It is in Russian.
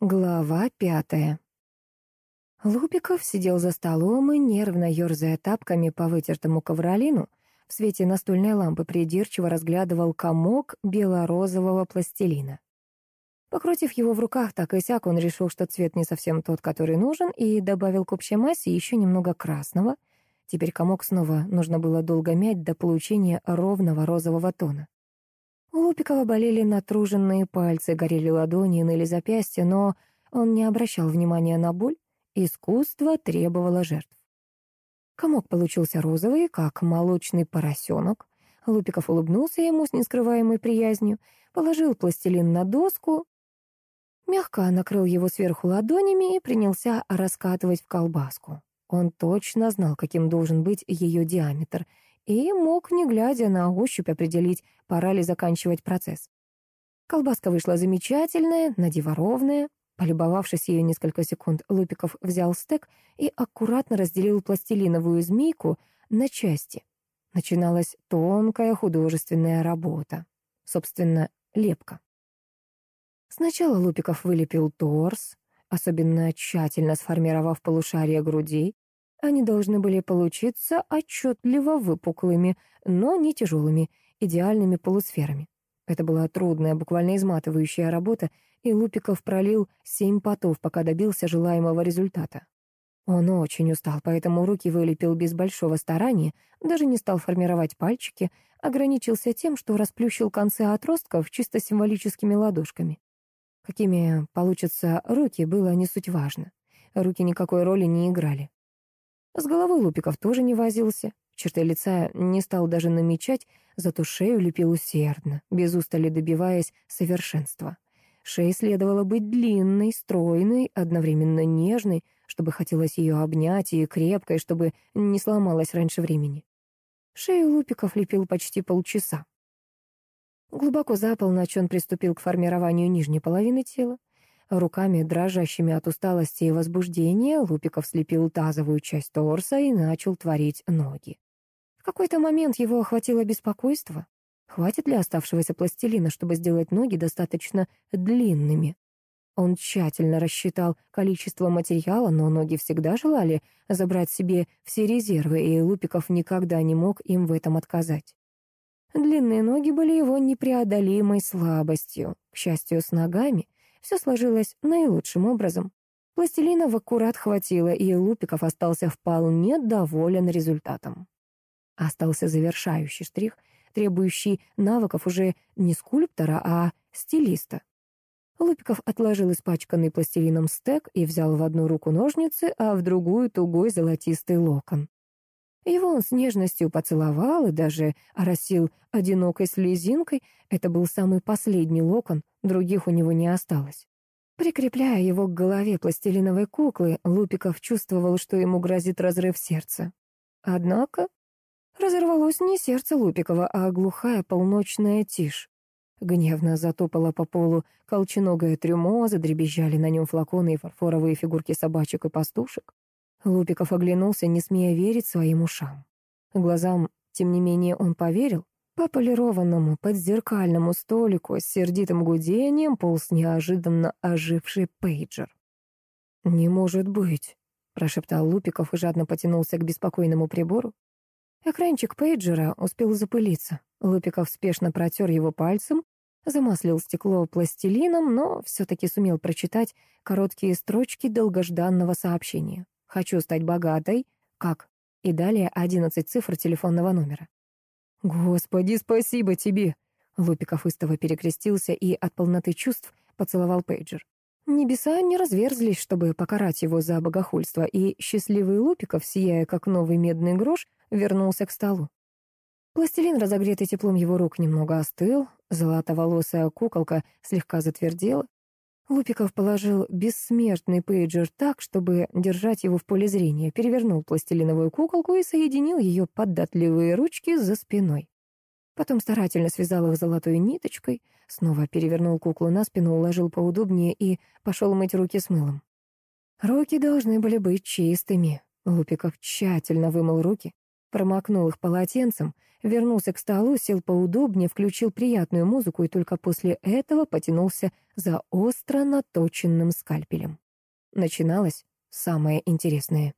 Глава пятая. Лупиков сидел за столом и, нервно ерзая тапками по вытертому ковролину, в свете настольной лампы придирчиво разглядывал комок бело-розового пластилина. Покрутив его в руках так и сяк, он решил, что цвет не совсем тот, который нужен, и добавил к общей массе еще немного красного. Теперь комок снова нужно было долго мять до получения ровного розового тона. У Лупикова болели натруженные пальцы, горели ладони, ныли запястья, но он не обращал внимания на боль. Искусство требовало жертв. Комок получился розовый, как молочный поросенок. Лупиков улыбнулся ему с нескрываемой приязнью, положил пластилин на доску, мягко накрыл его сверху ладонями и принялся раскатывать в колбаску. Он точно знал, каким должен быть ее диаметр — и мог, не глядя на ощупь, определить, пора ли заканчивать процесс. Колбаска вышла замечательная, надиворовная. Полюбовавшись ее несколько секунд, Лупиков взял стек и аккуратно разделил пластилиновую змейку на части. Начиналась тонкая художественная работа. Собственно, лепка. Сначала Лупиков вылепил торс, особенно тщательно сформировав полушария груди, они должны были получиться отчетливо выпуклыми, но не тяжелыми, идеальными полусферами. Это была трудная, буквально изматывающая работа, и Лупиков пролил семь потов, пока добился желаемого результата. Он очень устал, поэтому руки вылепил без большого старания, даже не стал формировать пальчики, ограничился тем, что расплющил концы отростков чисто символическими ладошками. Какими получатся руки, было не суть важно. Руки никакой роли не играли. С головой Лупиков тоже не возился. Черты лица не стал даже намечать, зато шею лепил усердно, без устали добиваясь совершенства. Шее следовало быть длинной, стройной, одновременно нежной, чтобы хотелось ее обнять, и крепкой, чтобы не сломалась раньше времени. Шею Лупиков лепил почти полчаса. Глубоко за полночь он приступил к формированию нижней половины тела. Руками, дрожащими от усталости и возбуждения, Лупиков слепил тазовую часть торса и начал творить ноги. В какой-то момент его охватило беспокойство. Хватит ли оставшегося пластилина, чтобы сделать ноги достаточно длинными? Он тщательно рассчитал количество материала, но ноги всегда желали забрать себе все резервы, и Лупиков никогда не мог им в этом отказать. Длинные ноги были его непреодолимой слабостью. К счастью, с ногами все сложилось наилучшим образом. Пластилина в аккурат хватило, и Лупиков остался вполне доволен результатом. Остался завершающий штрих, требующий навыков уже не скульптора, а стилиста. Лупиков отложил испачканный пластилином стек и взял в одну руку ножницы, а в другую тугой золотистый локон. Его он с нежностью поцеловал и даже оросил одинокой слезинкой. Это был самый последний локон, других у него не осталось. Прикрепляя его к голове пластилиновой куклы, Лупиков чувствовал, что ему грозит разрыв сердца. Однако разорвалось не сердце Лупикова, а глухая полночная тишь. Гневно затопала по полу колченогое трюмо, задребезжали на нем флаконы и фарфоровые фигурки собачек и пастушек. Лупиков оглянулся, не смея верить своим ушам. Глазам, тем не менее, он поверил. По полированному подзеркальному столику с сердитым гудением полз неожиданно оживший пейджер. «Не может быть», — прошептал Лупиков и жадно потянулся к беспокойному прибору. Экранчик пейджера успел запылиться. Лупиков спешно протер его пальцем, замаслил стекло пластилином, но все-таки сумел прочитать короткие строчки долгожданного сообщения. Хочу стать богатой. Как? И далее одиннадцать цифр телефонного номера. «Господи, спасибо тебе!» Лупиков истово перекрестился и от полноты чувств поцеловал пейджер. Небеса не разверзлись, чтобы покарать его за богохульство, и счастливый Лупиков, сияя как новый медный грош, вернулся к столу. Пластилин, разогретый теплом его рук, немного остыл, золотоволосая куколка слегка затвердела, Лупиков положил бессмертный пейджер так, чтобы держать его в поле зрения, перевернул пластилиновую куколку и соединил ее податливые ручки за спиной. Потом старательно связал их золотой ниточкой, снова перевернул куклу на спину, уложил поудобнее и пошел мыть руки с мылом. Руки должны были быть чистыми. Лупиков тщательно вымыл руки. Промокнул их полотенцем, вернулся к столу, сел поудобнее, включил приятную музыку и только после этого потянулся за остро наточенным скальпелем. Начиналось самое интересное.